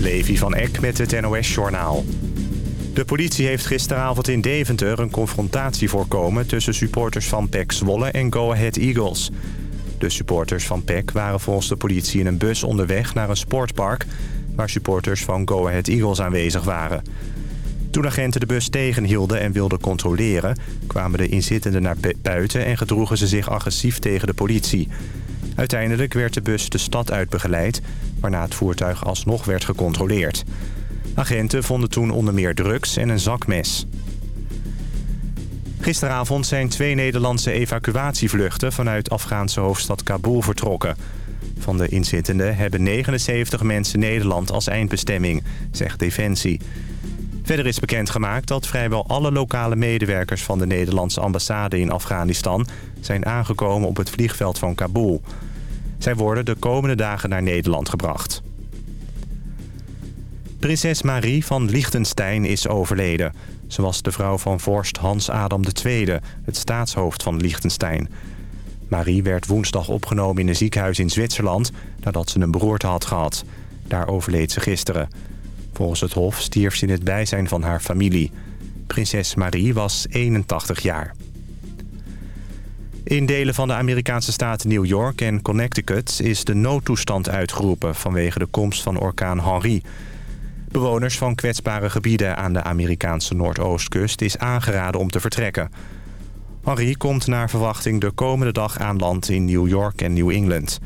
Levi van Eck met het NOS-journaal. De politie heeft gisteravond in Deventer een confrontatie voorkomen... tussen supporters van PEC Zwolle en Go Ahead Eagles. De supporters van PEC waren volgens de politie in een bus onderweg naar een sportpark... waar supporters van Go Ahead Eagles aanwezig waren. Toen agenten de bus tegenhielden en wilden controleren... kwamen de inzittenden naar buiten en gedroegen ze zich agressief tegen de politie... Uiteindelijk werd de bus de stad uit begeleid... waarna het voertuig alsnog werd gecontroleerd. Agenten vonden toen onder meer drugs en een zakmes. Gisteravond zijn twee Nederlandse evacuatievluchten... vanuit Afghaanse hoofdstad Kabul vertrokken. Van de inzittenden hebben 79 mensen Nederland als eindbestemming, zegt Defensie. Verder is bekendgemaakt dat vrijwel alle lokale medewerkers... van de Nederlandse ambassade in Afghanistan... zijn aangekomen op het vliegveld van Kabul... Zij worden de komende dagen naar Nederland gebracht. Prinses Marie van Liechtenstein is overleden. Ze was de vrouw van vorst Hans Adam II, het staatshoofd van Liechtenstein. Marie werd woensdag opgenomen in een ziekenhuis in Zwitserland... nadat ze een beroerte had gehad. Daar overleed ze gisteren. Volgens het hof stierf ze in het bijzijn van haar familie. Prinses Marie was 81 jaar. In delen van de Amerikaanse staten New York en Connecticut is de noodtoestand uitgeroepen vanwege de komst van orkaan Henri. Bewoners van kwetsbare gebieden aan de Amerikaanse Noordoostkust is aangeraden om te vertrekken. Henri komt naar verwachting de komende dag aan land in New York en New England.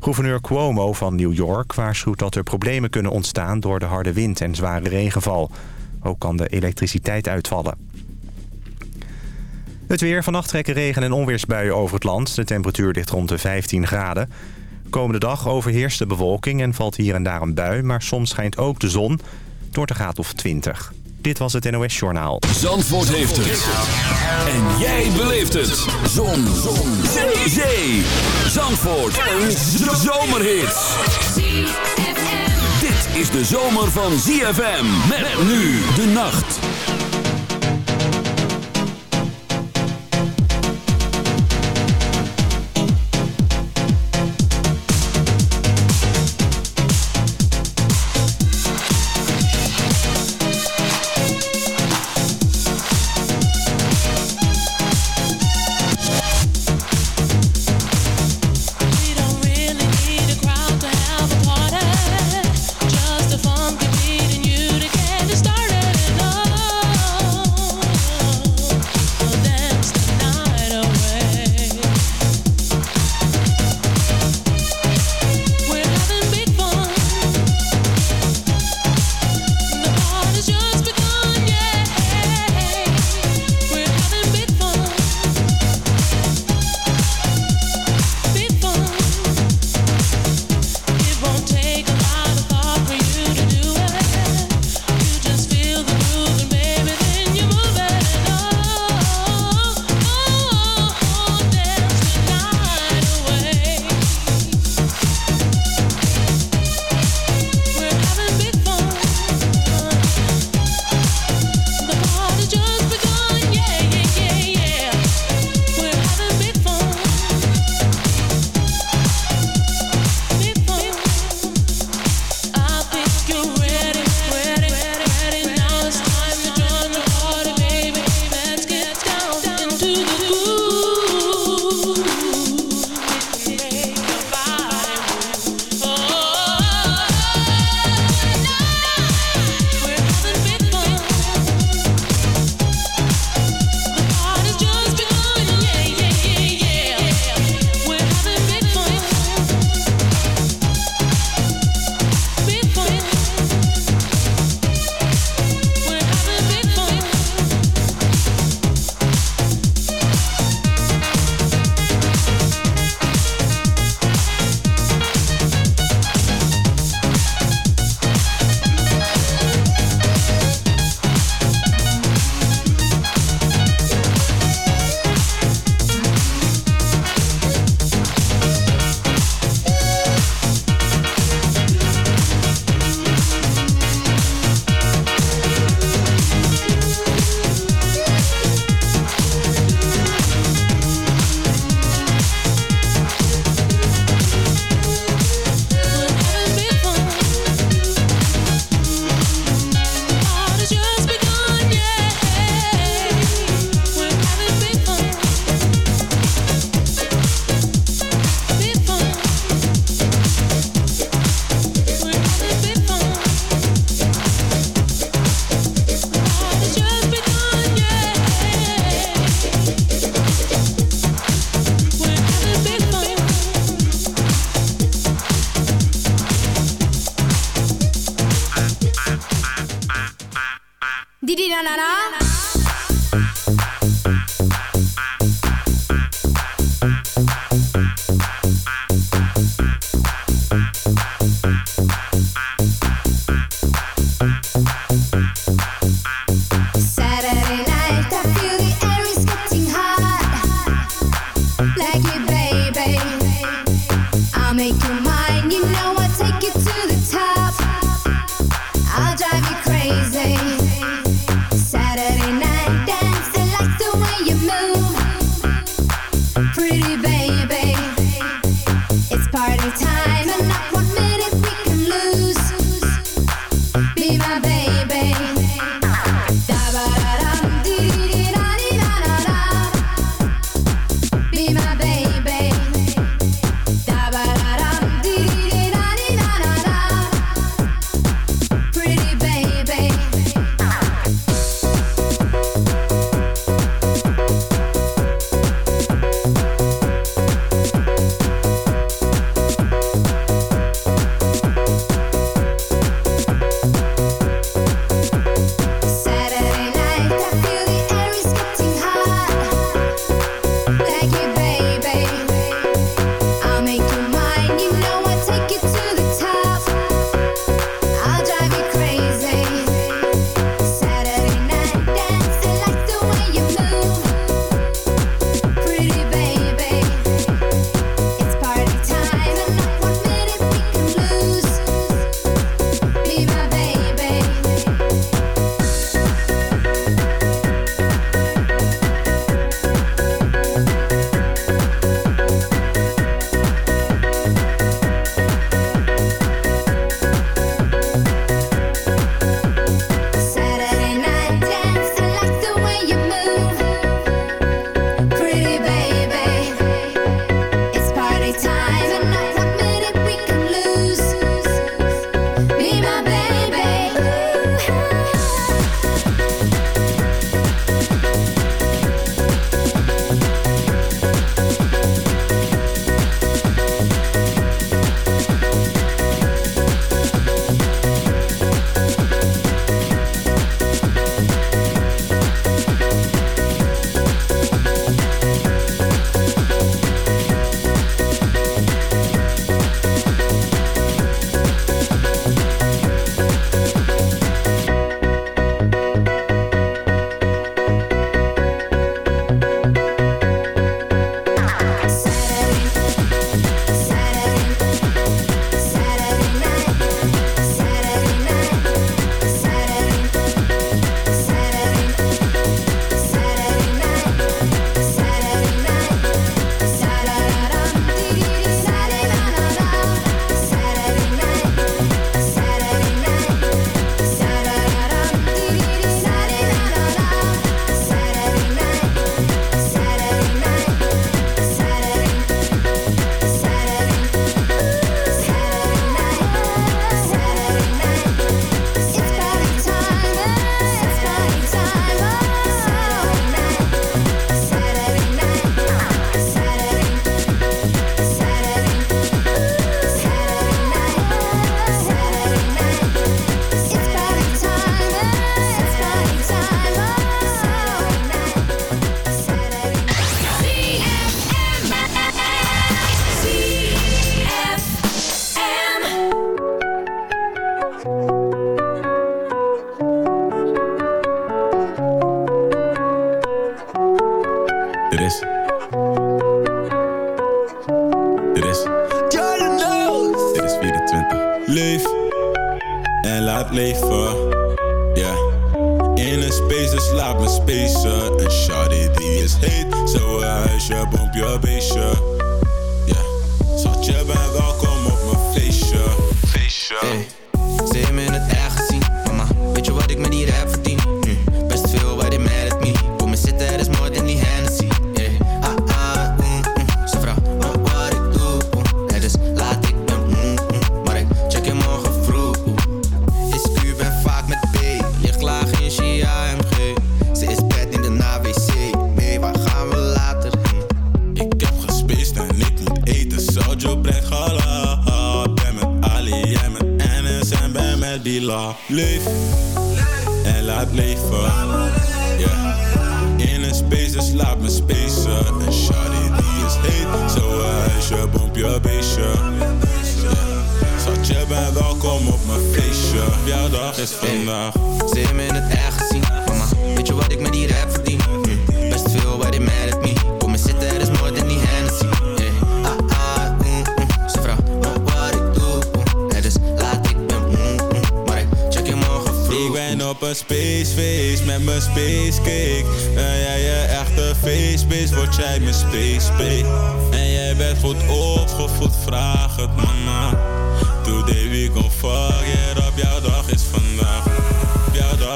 Gouverneur Cuomo van New York waarschuwt dat er problemen kunnen ontstaan door de harde wind en zware regenval. Ook kan de elektriciteit uitvallen. Het weer. Vannacht trekken regen- en onweersbuien over het land. De temperatuur ligt rond de 15 graden. Komende dag overheerst de bewolking en valt hier en daar een bui... maar soms schijnt ook de zon door de graad of 20. Dit was het NOS Journaal. Zandvoort heeft het. En jij beleeft het. Zon. zon. Zee. Zee. Zandvoort. Een zomerhit. Dit is de zomer van ZFM. Met nu de nacht.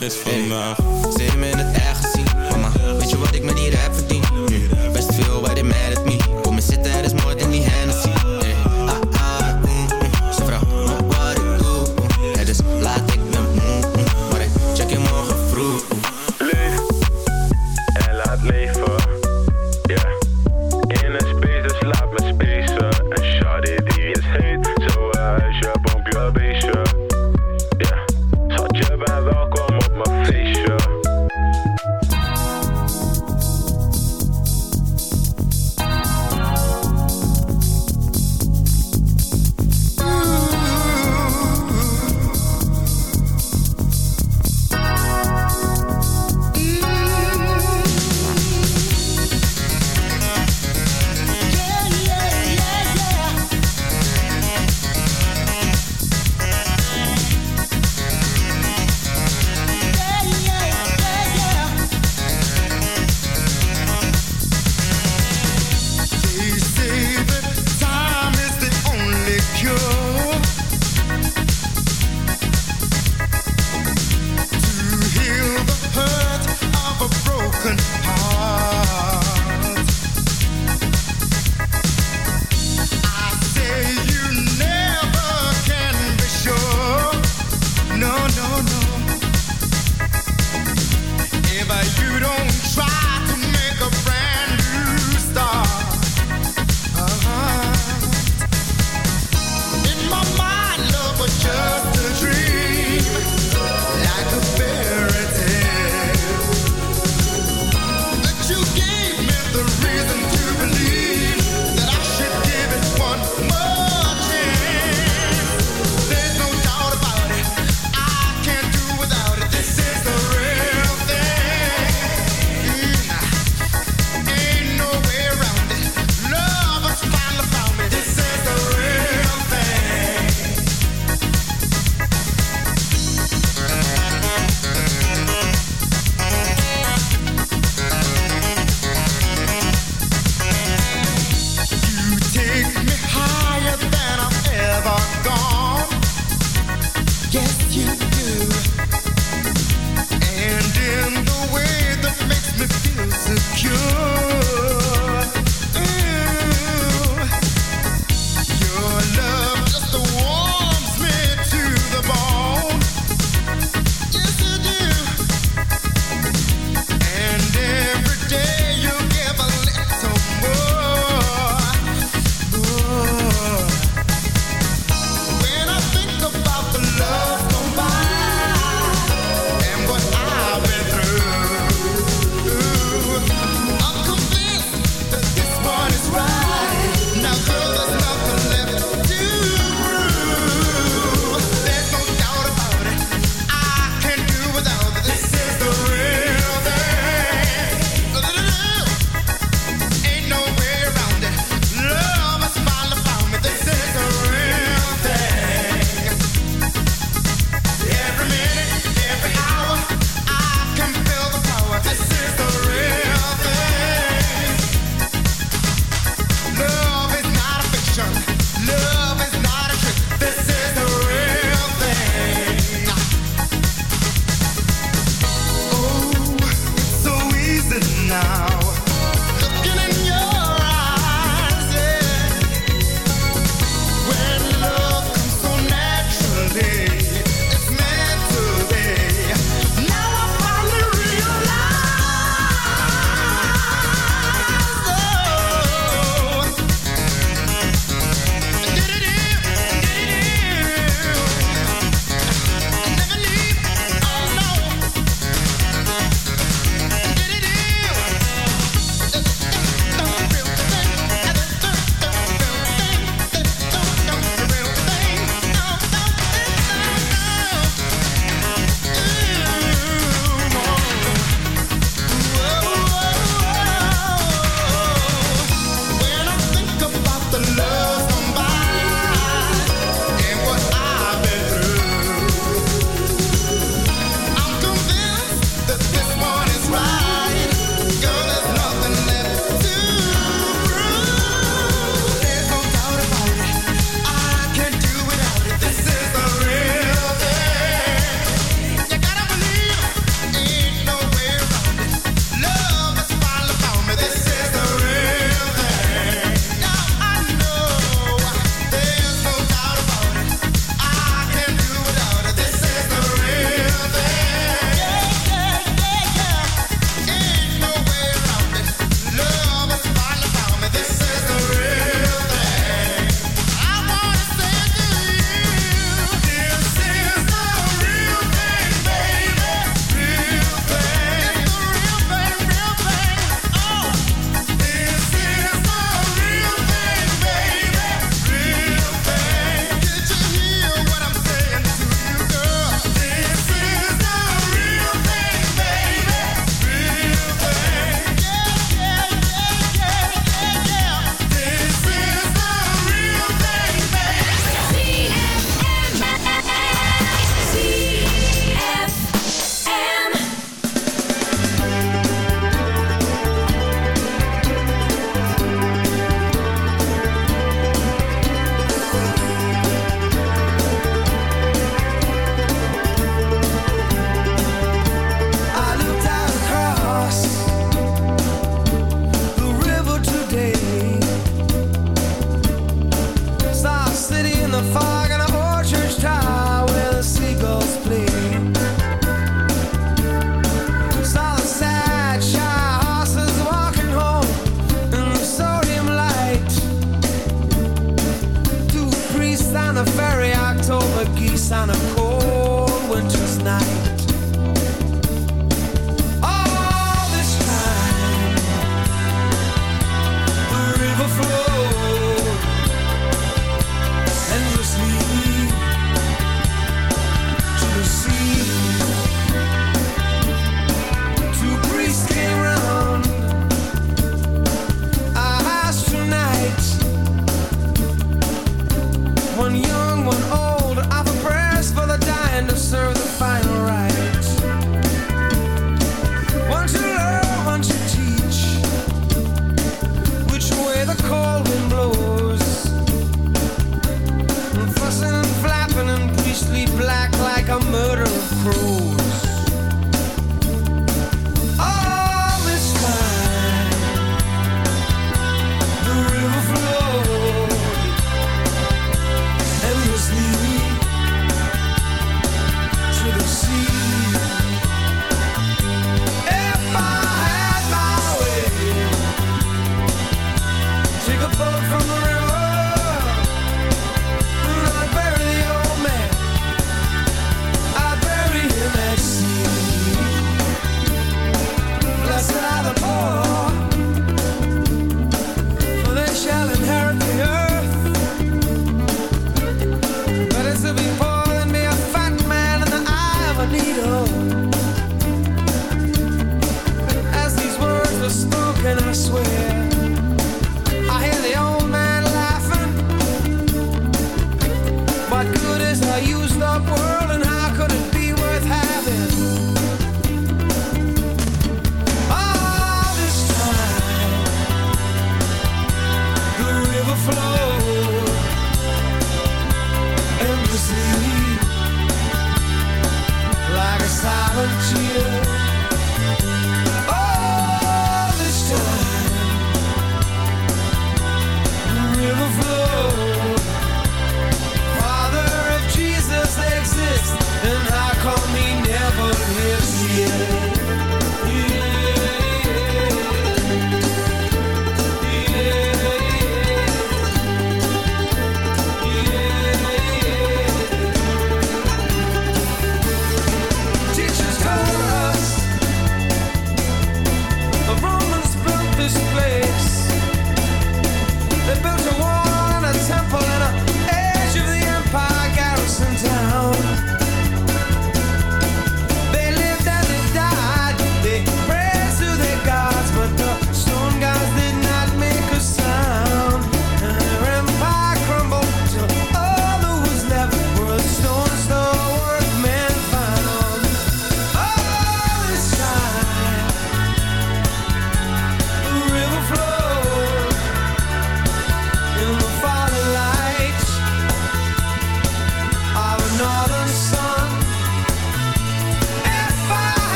dag is vandaag. Zit in het echt zien, mama. Weet je wat ik met die heb verdiend Best veel, why they mad at me?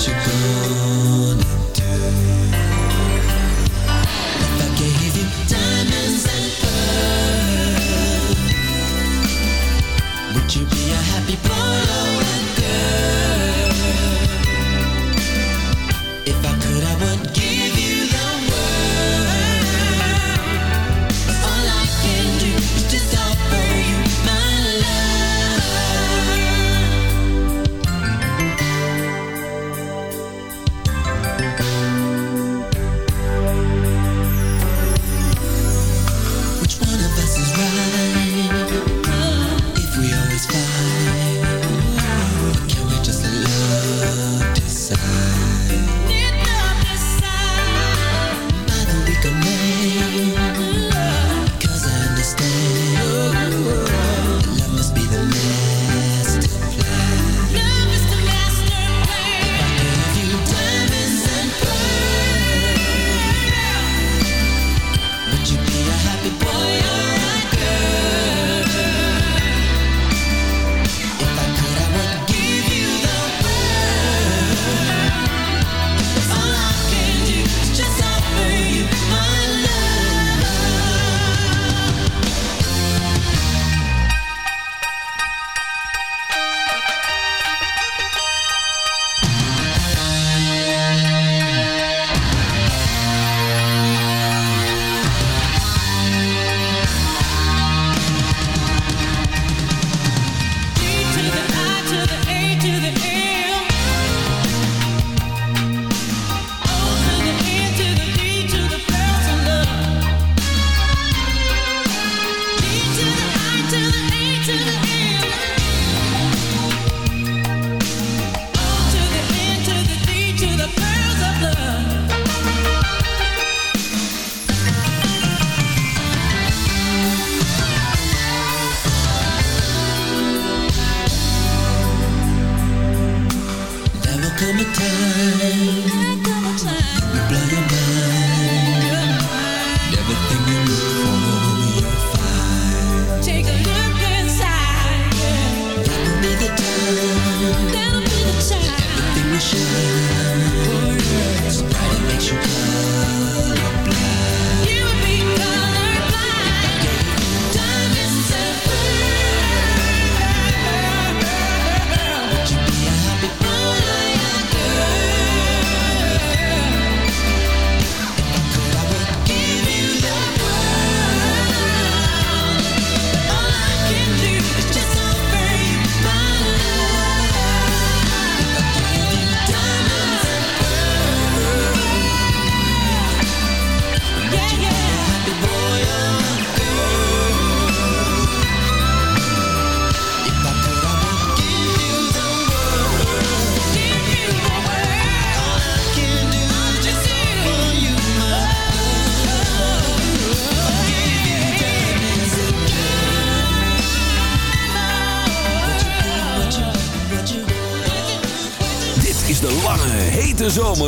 To go.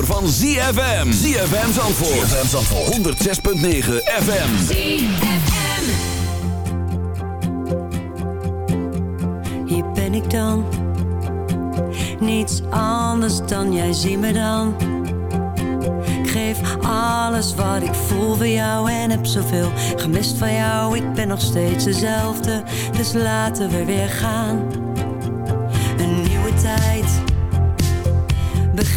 Zomer van ZFM. ZFM Zandvoort. ZFM Zandvoort. 106.9 FM. ZFM. Hier ben ik dan. Niets anders dan jij zie me dan. Ik geef alles wat ik voel voor jou en heb zoveel gemist van jou. Ik ben nog steeds dezelfde, dus laten we weer gaan.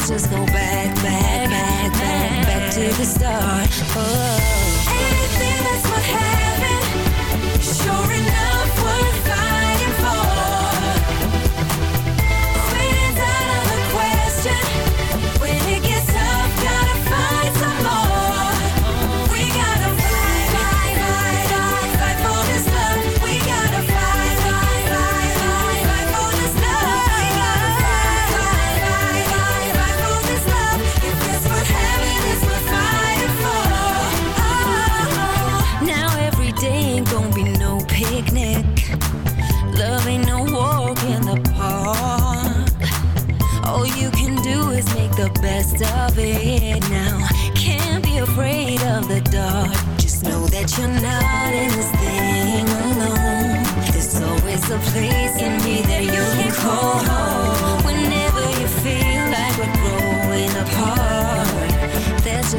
let's just go back, back, back, back, back to the start. Oh. Anything that's what happened, sure enough,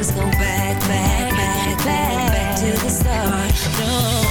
just go back, back, back, back, back to the start. No.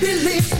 believe.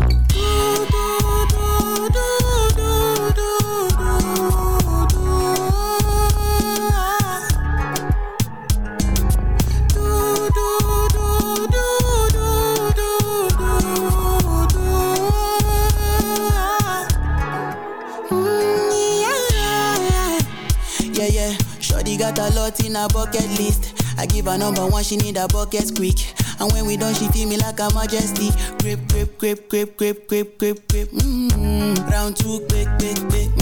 A bucket list. I give her number one, she need a bucket quick. And when we done, she feel me like a majesty. Grip, grip, grip, grip, grip, grip, grip, grip. Mm-hmm. Round two, quick, quick, quick.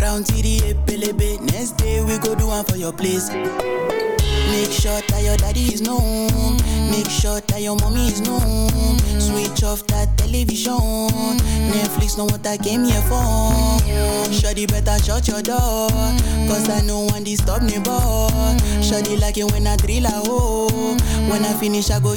Round three, bit. Next day we go do one for your place. Make sure that your daddy is known. Make sure that your mommy is known. Switch off that television. Netflix know what I came here for. Shawty better shut your door. Cause I know one disturb me, boy. Shawty like it when I drill a hole. When I finish, I go.